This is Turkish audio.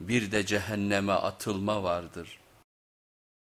bir de cehenneme atılma vardır.''